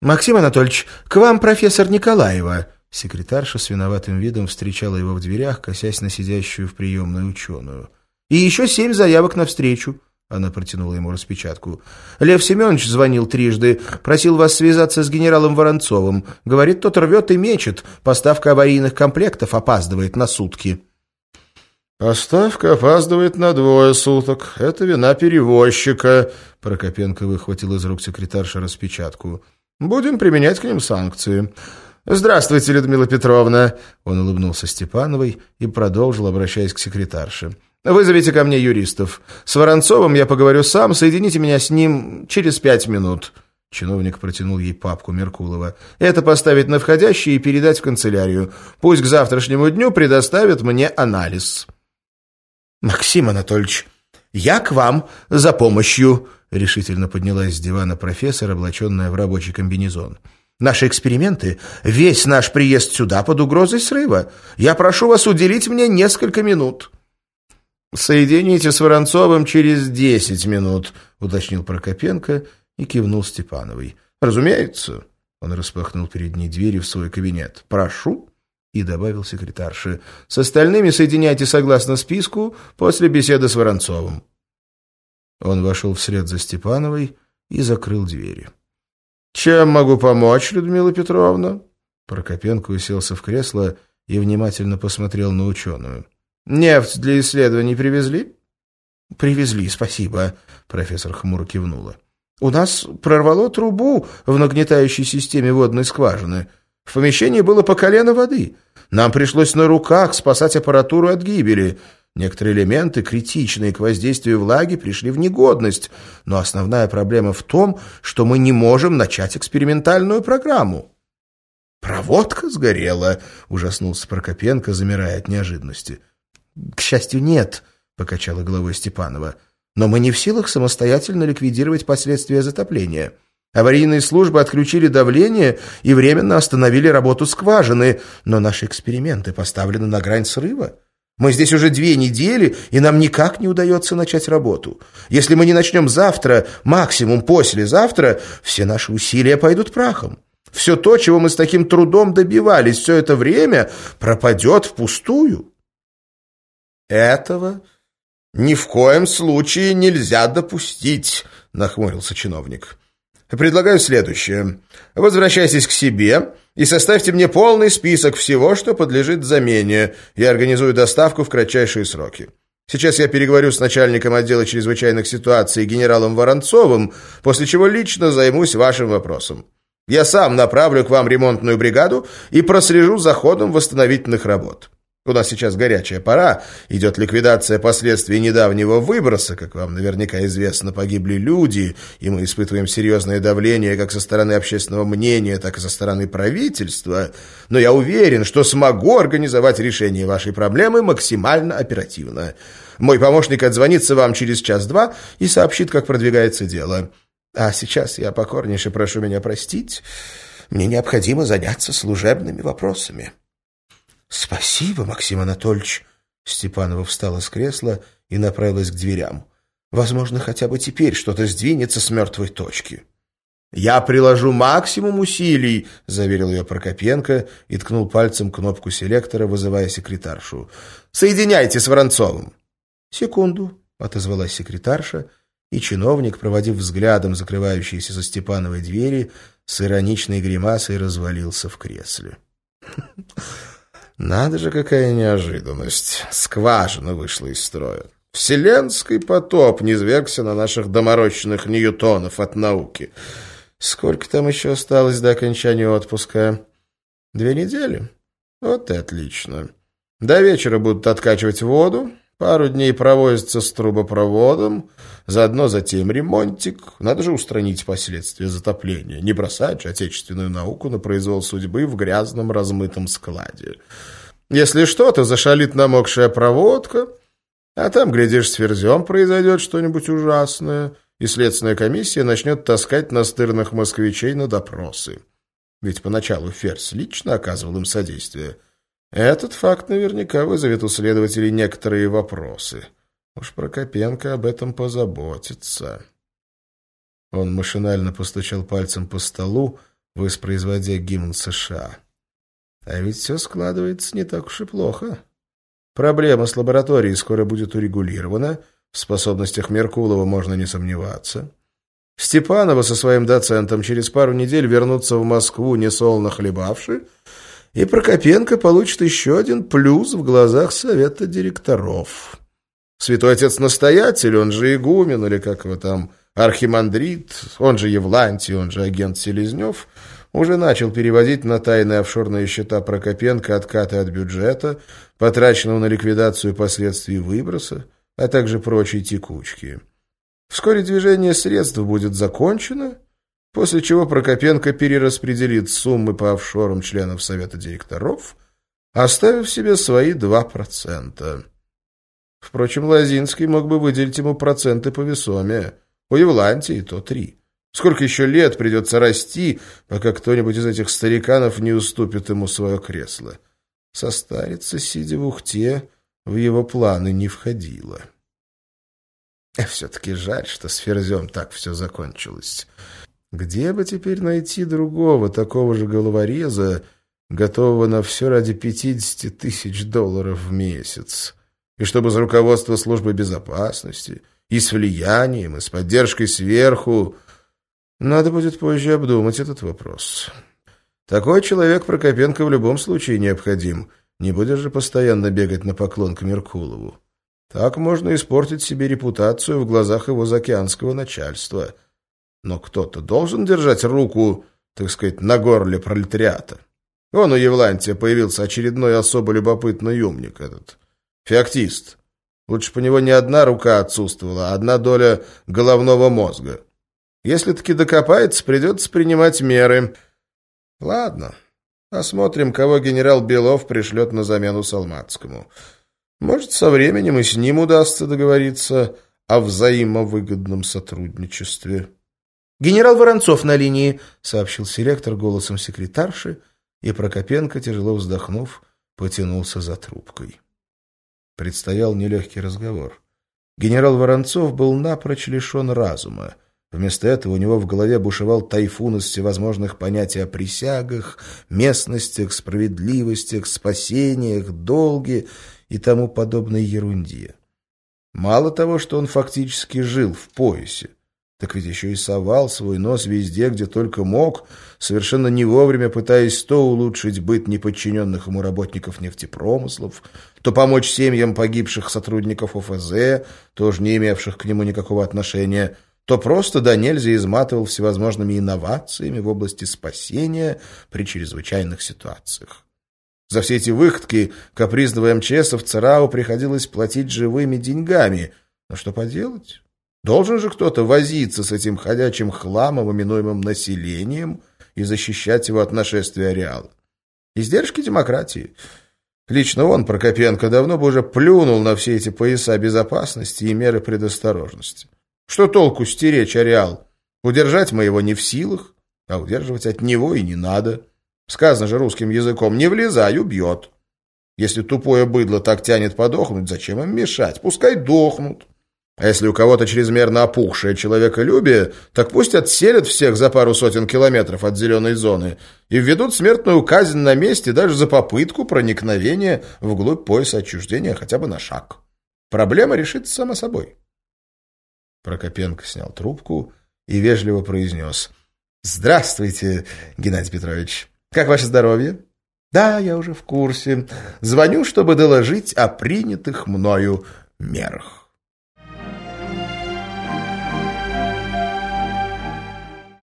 «Максим Анатольевич, к вам профессор Николаева!» Секретарша с виноватым видом встречала его в дверях, косясь на сидящую в приемной ученую. «И еще семь заявок на встречу!» Она протянула ему распечатку. «Лев Семенович звонил трижды, просил вас связаться с генералом Воронцовым. Говорит, тот рвет и мечет. Поставка аварийных комплектов опаздывает на сутки». «Поставка опаздывает на двое суток. Это вина перевозчика», — Прокопенко выхватил из рук секретарша распечатку. «Будем применять к ним санкции». «Здравствуйте, Людмила Петровна!» Он улыбнулся Степановой и продолжил, обращаясь к секретарше. Вызовите ко мне юристов. С Воронцовым я поговорю сам, соедините меня с ним через пять минут». Чиновник протянул ей папку Меркулова. «Это поставить на входящий и передать в канцелярию. Пусть к завтрашнему дню предоставят мне анализ». «Максим Анатольевич, я к вам за помощью», — решительно поднялась с дивана профессор, облаченная в рабочий комбинезон. «Наши эксперименты, весь наш приезд сюда под угрозой срыва. Я прошу вас уделить мне несколько минут». «Соедините с Воронцовым через десять минут», — уточнил Прокопенко и кивнул Степановой. «Разумеется». Он распахнул перед ней двери в свой кабинет. «Прошу». И добавил секретарше. «С остальными соединяйте согласно списку после беседы с Воронцовым». Он вошел вслед за Степановой и закрыл двери. «Чем могу помочь, Людмила Петровна?» Прокопенко уселся в кресло и внимательно посмотрел на ученую. «Нефть для исследований привезли?» «Привезли, спасибо», — профессор хмуро кивнула. «У нас прорвало трубу в нагнетающей системе водной скважины. В помещении было по колено воды. Нам пришлось на руках спасать аппаратуру от гибели. Некоторые элементы, критичные к воздействию влаги, пришли в негодность. Но основная проблема в том, что мы не можем начать экспериментальную программу». «Проводка сгорела», — ужаснулся Прокопенко, замирая от неожиданности. «К счастью, нет», — покачала головой Степанова. «Но мы не в силах самостоятельно ликвидировать последствия затопления. Аварийные службы отключили давление и временно остановили работу скважины, но наши эксперименты поставлены на грань срыва. Мы здесь уже две недели, и нам никак не удается начать работу. Если мы не начнем завтра, максимум послезавтра, все наши усилия пойдут прахом. Все то, чего мы с таким трудом добивались все это время, пропадет впустую». «Этого ни в коем случае нельзя допустить», — нахмурился чиновник. «Предлагаю следующее. Возвращайтесь к себе и составьте мне полный список всего, что подлежит замене. Я организую доставку в кратчайшие сроки. Сейчас я переговорю с начальником отдела чрезвычайных ситуаций генералом Воронцовым, после чего лично займусь вашим вопросом. Я сам направлю к вам ремонтную бригаду и прослежу за ходом восстановительных работ». Нас сейчас горячая пора, идет ликвидация последствий недавнего выброса, как вам наверняка известно, погибли люди, и мы испытываем серьезное давление как со стороны общественного мнения, так и со стороны правительства. Но я уверен, что смогу организовать решение вашей проблемы максимально оперативно. Мой помощник отзвонится вам через час-два и сообщит, как продвигается дело. А сейчас я покорнейше прошу меня простить. Мне необходимо заняться служебными вопросами». «Спасибо, Максим Анатольевич!» Степанова встала с кресла и направилась к дверям. «Возможно, хотя бы теперь что-то сдвинется с мертвой точки». «Я приложу максимум усилий», — заверил ее Прокопенко и ткнул пальцем кнопку селектора, вызывая секретаршу. «Соединяйте с Воронцовым». «Секунду», — отозвалась секретарша, и чиновник, проводив взглядом закрывающиеся за Степановой двери, с ироничной гримасой развалился в кресле. Надо же, какая неожиданность. Скважина вышла из строя. Вселенский потоп низвергся на наших доморощенных ньютонов от науки. Сколько там еще осталось до окончания отпуска? Две недели? Вот и отлично. До вечера будут откачивать воду, Пару дней провозится с трубопроводом, заодно затем ремонтик. Надо же устранить последствия затопления, не бросать же отечественную науку на произвол судьбы в грязном размытом складе. Если что-то зашалит намокшая проводка, а там, глядишь, с ферзем произойдет что-нибудь ужасное, и следственная комиссия начнет таскать настырных москвичей на допросы. Ведь поначалу Ферзь лично оказывал им содействие – этот факт наверняка вызовет у следователей некоторые вопросы. Уж Прокопенко об этом позаботится. Он машинально постучал пальцем по столу, воспроизводя гимн США. А ведь все складывается не так уж и плохо. Проблема с лабораторией скоро будет урегулирована, в способностях Меркулова можно не сомневаться. Степанова со своим доцентом через пару недель вернутся в Москву несолно хлебавши, и Прокопенко получит еще один плюс в глазах совета директоров. Святой отец-настоятель, он же игумен, или как его там, архимандрит, он же Евлантий, он же агент Селезнев, уже начал переводить на тайные офшорные счета Прокопенко откаты от бюджета, потраченного на ликвидацию последствий выброса, а также прочие текучки. Вскоре движение средств будет закончено, после чего Прокопенко перераспределит суммы по офшорам членов Совета директоров, оставив себе свои 2%. Впрочем, Лозинский мог бы выделить ему проценты по весоме. У Евлантии то три. Сколько еще лет придется расти, пока кто-нибудь из этих стариканов не уступит ему свое кресло? Состариться, сидя в ухте, в его планы не входило. Все-таки жаль, что с Ферзем так все закончилось. Где бы теперь найти другого такого же головореза, готового на все ради 50 тысяч долларов в месяц? И чтобы за руководство службы безопасности, и с влиянием, и с поддержкой сверху... Надо будет позже обдумать этот вопрос. Такой человек Прокопенко в любом случае необходим. Не будешь же постоянно бегать на поклон к Меркулову. Так можно испортить себе репутацию в глазах его заокеанского начальства. Но кто-то должен держать руку, так сказать, на горле пролетариата. Вон у Евлантия появился очередной особо любопытный умник этот. Феоктист. Лучше по него не одна рука отсутствовала, а одна доля головного мозга. Если таки докопается, придется принимать меры. Ладно, посмотрим, кого генерал Белов пришлет на замену Салматскому. Может, со временем и с ним удастся договориться о взаимовыгодном сотрудничестве. «Генерал Воронцов на линии», — сообщил селектор голосом секретарши, и Прокопенко, тяжело вздохнув, потянулся за трубкой. Предстоял нелегкий разговор. Генерал Воронцов был напрочь лишен разума. Вместо этого у него в голове бушевал тайфун из всевозможных понятий о присягах, местностях, справедливостях, спасениях, долге и тому подобной ерунде. Мало того, что он фактически жил в поясе, так ведь еще и совал свой нос везде, где только мог, совершенно не вовремя пытаясь то улучшить быт неподчиненных ему работников нефтепромыслов, то помочь семьям погибших сотрудников ОФЗ, тоже не имевших к нему никакого отношения, то просто до нельзя изматывал всевозможными инновациями в области спасения при чрезвычайных ситуациях. За все эти выходки капризного МЧСа в ЦРАУ приходилось платить живыми деньгами. Но что поделать? Должен же кто-то возиться с этим ходячим хламом, именуемым населением, и защищать его от нашествия ареала. Издержки демократии. Лично он, Прокопенко, давно бы уже плюнул на все эти пояса безопасности и меры предосторожности. Что толку стеречь ареал? Удержать мы его не в силах, а удерживать от него и не надо. Сказано же русским языком «не влезай, убьет». Если тупое быдло так тянет подохнуть, зачем им мешать? Пускай дохнут. А если у кого-то чрезмерно опухшее человеколюбие, так пусть отселят всех за пару сотен километров от зеленой зоны и введут смертную казнь на месте даже за попытку проникновения вглубь пояса отчуждения хотя бы на шаг. Проблема решится само собой. Прокопенко снял трубку и вежливо произнес. «Здравствуйте, Геннадий Петрович. Как ваше здоровье?» «Да, я уже в курсе. Звоню, чтобы доложить о принятых мною мерах».